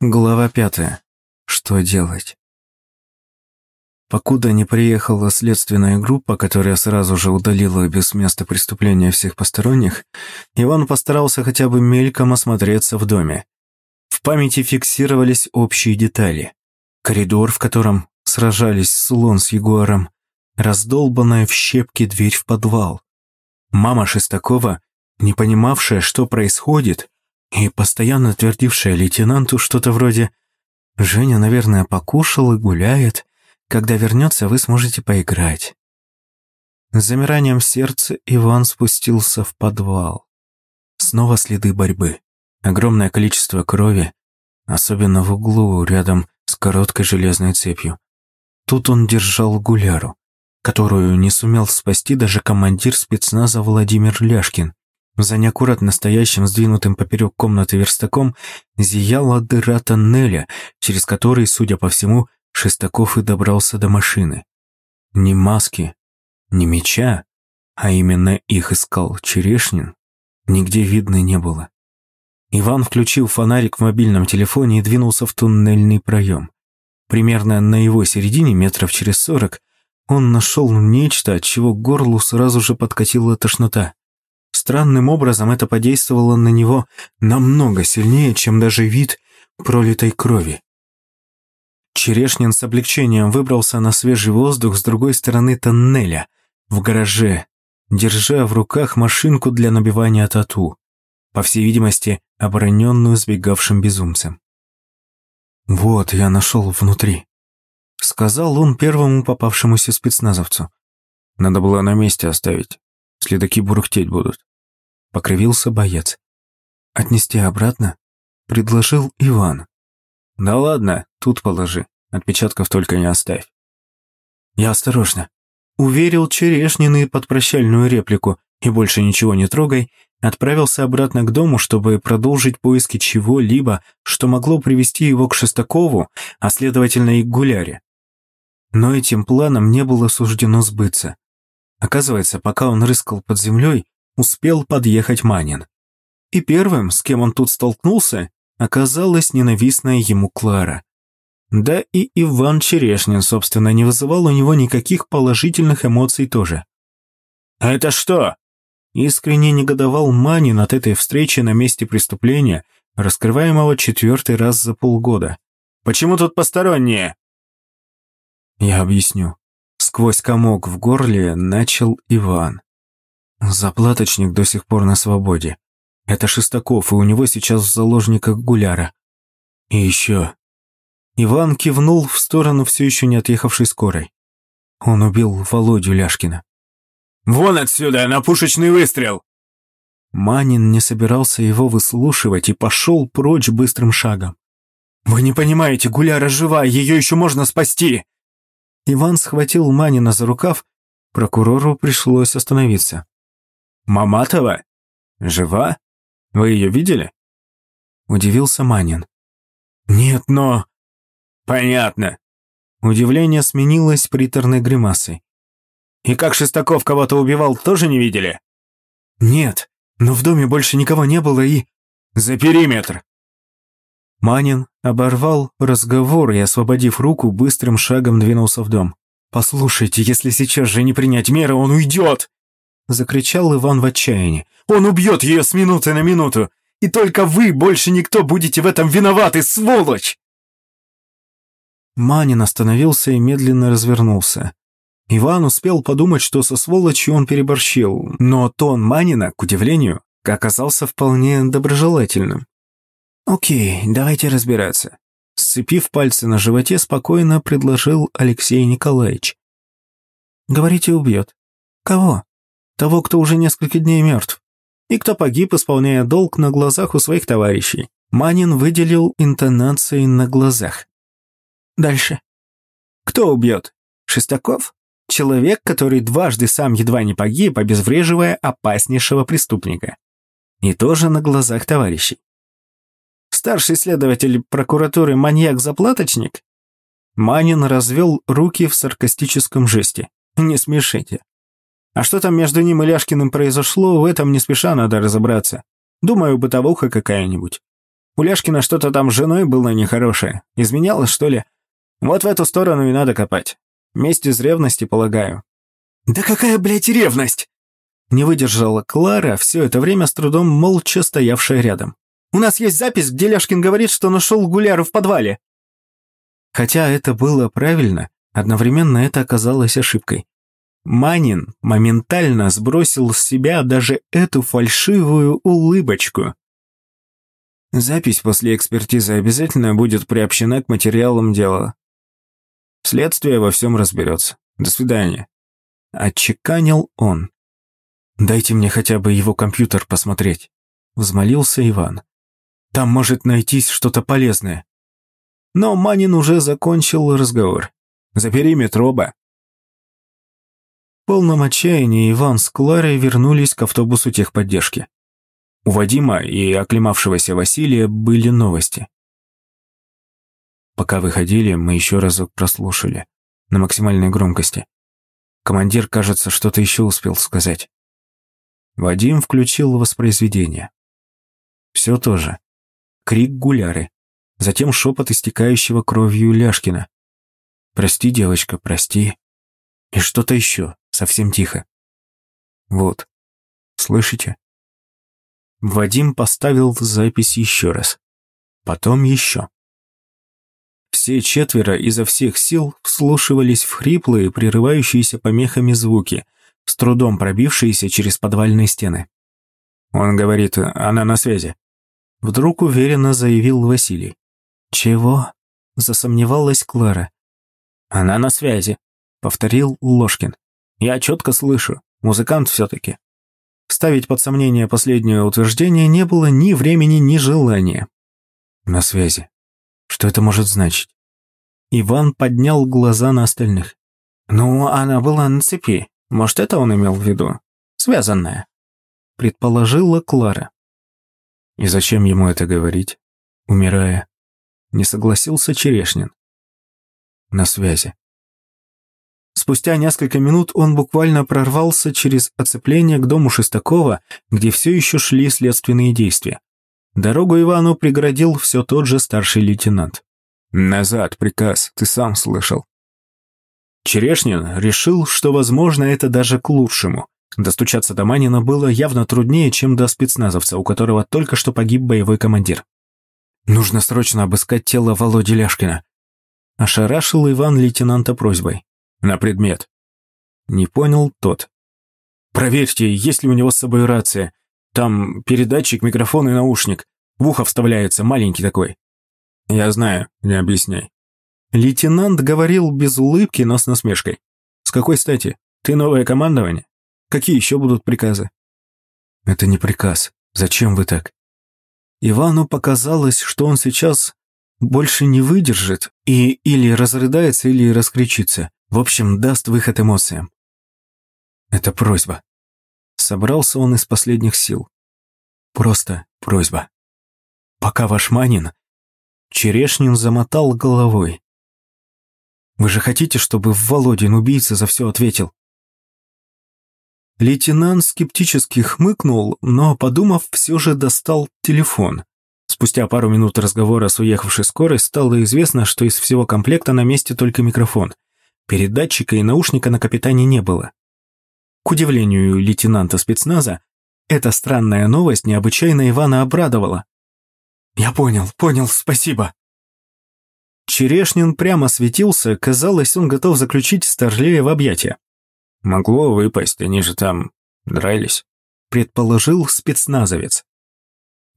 Глава пятая. Что делать? Покуда не приехала следственная группа, которая сразу же удалила без места преступления всех посторонних, Иван постарался хотя бы мельком осмотреться в доме. В памяти фиксировались общие детали. Коридор, в котором сражались слон с ягуаром, раздолбанная в щепки дверь в подвал. Мама Шестакова, не понимавшая, что происходит, и постоянно твердившая лейтенанту что-то вроде «Женя, наверное, покушал и гуляет. Когда вернется, вы сможете поиграть». С замиранием сердца Иван спустился в подвал. Снова следы борьбы. Огромное количество крови, особенно в углу, рядом с короткой железной цепью. Тут он держал гуляру, которую не сумел спасти даже командир спецназа Владимир Ляшкин. За неаккуратно стоящим, сдвинутым поперек комнаты верстаком, зияла дыра тоннеля, через который, судя по всему, Шестаков и добрался до машины. Ни маски, ни меча, а именно их искал Черешнин, нигде видно не было. Иван включил фонарик в мобильном телефоне и двинулся в туннельный проем. Примерно на его середине, метров через сорок, он нашел нечто, от чего горлу сразу же подкатила тошнота. Странным образом это подействовало на него намного сильнее, чем даже вид пролитой крови. Черешнин с облегчением выбрался на свежий воздух с другой стороны тоннеля, в гараже, держа в руках машинку для набивания тату, по всей видимости, обороненную сбегавшим безумцем. «Вот, я нашел внутри», — сказал он первому попавшемуся спецназовцу. «Надо было на месте оставить, следаки бурухтеть будут» покривился боец. «Отнести обратно?» — предложил Иван. «Да ладно, тут положи, отпечатков только не оставь». «Я осторожно», — уверил Черешнины под прощальную реплику и больше ничего не трогай, отправился обратно к дому, чтобы продолжить поиски чего-либо, что могло привести его к Шестакову, а следовательно и к Гуляре. Но этим планом не было суждено сбыться. Оказывается, пока он рыскал под землей, успел подъехать Манин. И первым, с кем он тут столкнулся, оказалась ненавистная ему Клара. Да и Иван Черешнин, собственно, не вызывал у него никаких положительных эмоций тоже. «А это что?» Искренне негодовал Манин от этой встречи на месте преступления, раскрываемого четвертый раз за полгода. «Почему тут посторонние?» «Я объясню». Сквозь комок в горле начал Иван. Заплаточник до сих пор на свободе. Это Шестаков, и у него сейчас в заложниках Гуляра. И еще. Иван кивнул в сторону все еще не отъехавшей скорой. Он убил Володю Ляшкина. «Вон отсюда, на пушечный выстрел!» Манин не собирался его выслушивать и пошел прочь быстрым шагом. «Вы не понимаете, Гуляра жива, ее еще можно спасти!» Иван схватил Манина за рукав, прокурору пришлось остановиться. Маматова? Жива? Вы ее видели?» Удивился Манин. «Нет, но...» «Понятно». Удивление сменилось приторной гримасой. «И как Шестаков кого-то убивал, тоже не видели?» «Нет, но в доме больше никого не было и...» «За периметр!» Манин оборвал разговор и, освободив руку, быстрым шагом двинулся в дом. «Послушайте, если сейчас же не принять меры, он уйдет!» Закричал Иван в отчаянии. «Он убьет ее с минуты на минуту! И только вы, больше никто, будете в этом виноваты, сволочь!» Манин остановился и медленно развернулся. Иван успел подумать, что со сволочью он переборщил, но тон Манина, к удивлению, оказался вполне доброжелательным. «Окей, давайте разбираться», — сцепив пальцы на животе, спокойно предложил Алексей Николаевич. «Говорите, убьет. Кого?» Того, кто уже несколько дней мертв, и кто погиб, исполняя долг на глазах у своих товарищей. Манин выделил интонации на глазах. Дальше. Кто убьет? Шестаков? Человек, который дважды сам едва не погиб, обезвреживая опаснейшего преступника. И тоже на глазах товарищей. Старший следователь прокуратуры маньяк-заплаточник? Манин развел руки в саркастическом жесте. Не смешите. А что там между ним и Ляшкиным произошло, в этом не спеша надо разобраться. Думаю, бытовуха какая-нибудь. У Ляшкина что-то там с женой было нехорошее. Изменялось, что ли? Вот в эту сторону и надо копать. Месть из ревности, полагаю». «Да какая, блядь, ревность?» Не выдержала Клара, все это время с трудом молча стоявшая рядом. «У нас есть запись, где Ляшкин говорит, что нашел Гуляру в подвале». Хотя это было правильно, одновременно это оказалось ошибкой. Манин моментально сбросил с себя даже эту фальшивую улыбочку. Запись после экспертизы обязательно будет приобщена к материалам дела. Следствие во всем разберется. До свидания. Отчеканил он. «Дайте мне хотя бы его компьютер посмотреть», — взмолился Иван. «Там может найтись что-то полезное». Но Манин уже закончил разговор. «За периметр оба». Полном отчаянии Иван с Кларой вернулись к автобусу техподдержки. У Вадима и оклемавшегося Василия были новости. Пока выходили, мы еще разок прослушали. На максимальной громкости. Командир, кажется, что-то еще успел сказать. Вадим включил воспроизведение. Все то же. Крик гуляры. Затем шепот истекающего кровью Ляшкина. «Прости, девочка, прости». И что-то еще, совсем тихо. Вот. Слышите? Вадим поставил запись еще раз. Потом еще. Все четверо изо всех сил вслушивались в хриплые, прерывающиеся помехами звуки, с трудом пробившиеся через подвальные стены. Он говорит, она на связи. Вдруг уверенно заявил Василий. «Чего?» – засомневалась Клара. «Она на связи», – повторил Ложкин. «Я четко слышу. Музыкант все-таки». Ставить под сомнение последнее утверждение не было ни времени, ни желания. «На связи. Что это может значить?» Иван поднял глаза на остальных. «Ну, она была на цепи. Может, это он имел в виду? Связанная?» Предположила Клара. «И зачем ему это говорить? Умирая?» Не согласился Черешнин. «На связи». Спустя несколько минут он буквально прорвался через оцепление к дому Шестакова, где все еще шли следственные действия. Дорогу Ивану преградил все тот же старший лейтенант. «Назад, приказ, ты сам слышал». Черешнин решил, что, возможно, это даже к лучшему. Достучаться до Манина было явно труднее, чем до спецназовца, у которого только что погиб боевой командир. «Нужно срочно обыскать тело Володи Ляшкина», – ошарашил Иван лейтенанта просьбой. «На предмет». Не понял тот. «Проверьте, есть ли у него с собой рация. Там передатчик, микрофон и наушник. В ухо вставляется, маленький такой». «Я знаю, не объясняй». Лейтенант говорил без улыбки, но с насмешкой. «С какой стати? Ты новое командование? Какие еще будут приказы?» «Это не приказ. Зачем вы так?» Ивану показалось, что он сейчас больше не выдержит и или разрыдается, или раскричится. В общем, даст выход эмоциям. Это просьба. Собрался он из последних сил. Просто просьба. Пока ваш Манин... Черешнин замотал головой. Вы же хотите, чтобы Володин убийца за все ответил? Лейтенант скептически хмыкнул, но, подумав, все же достал телефон. Спустя пару минут разговора с уехавшей скорой стало известно, что из всего комплекта на месте только микрофон. Передатчика и наушника на капитане не было. К удивлению лейтенанта спецназа, эта странная новость необычайно Ивана обрадовала. «Я понял, понял, спасибо», Черешнин прямо светился, казалось, он готов заключить Старлея в объятия. «Могло выпасть, они же там дрались», — предположил спецназовец.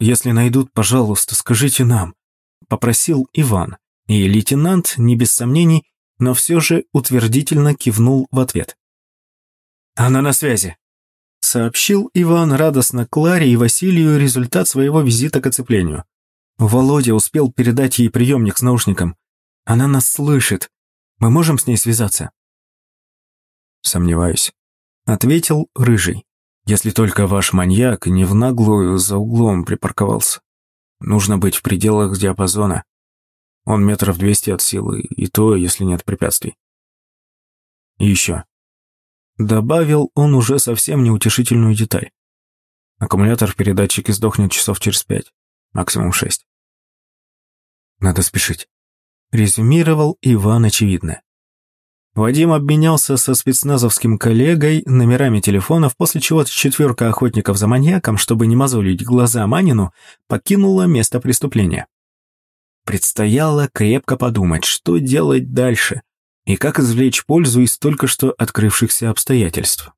«Если найдут, пожалуйста, скажите нам», — попросил Иван, и лейтенант, не без сомнений, но все же утвердительно кивнул в ответ. «Она на связи», — сообщил Иван радостно Кларе и Василию результат своего визита к оцеплению. Володя успел передать ей приемник с наушником. Она нас слышит. Мы можем с ней связаться?» «Сомневаюсь», — ответил Рыжий. «Если только ваш маньяк не в наглую за углом припарковался. Нужно быть в пределах диапазона. Он метров двести от силы, и то, если нет препятствий. И еще. Добавил он уже совсем неутешительную деталь. Аккумулятор в передатчике сдохнет часов через пять, максимум шесть. Надо спешить. Резюмировал Иван очевидно. Вадим обменялся со спецназовским коллегой номерами телефонов, после чего четверка охотников за маньяком, чтобы не мозолить глаза Манину, покинула место преступления. Предстояло крепко подумать, что делать дальше и как извлечь пользу из только что открывшихся обстоятельств.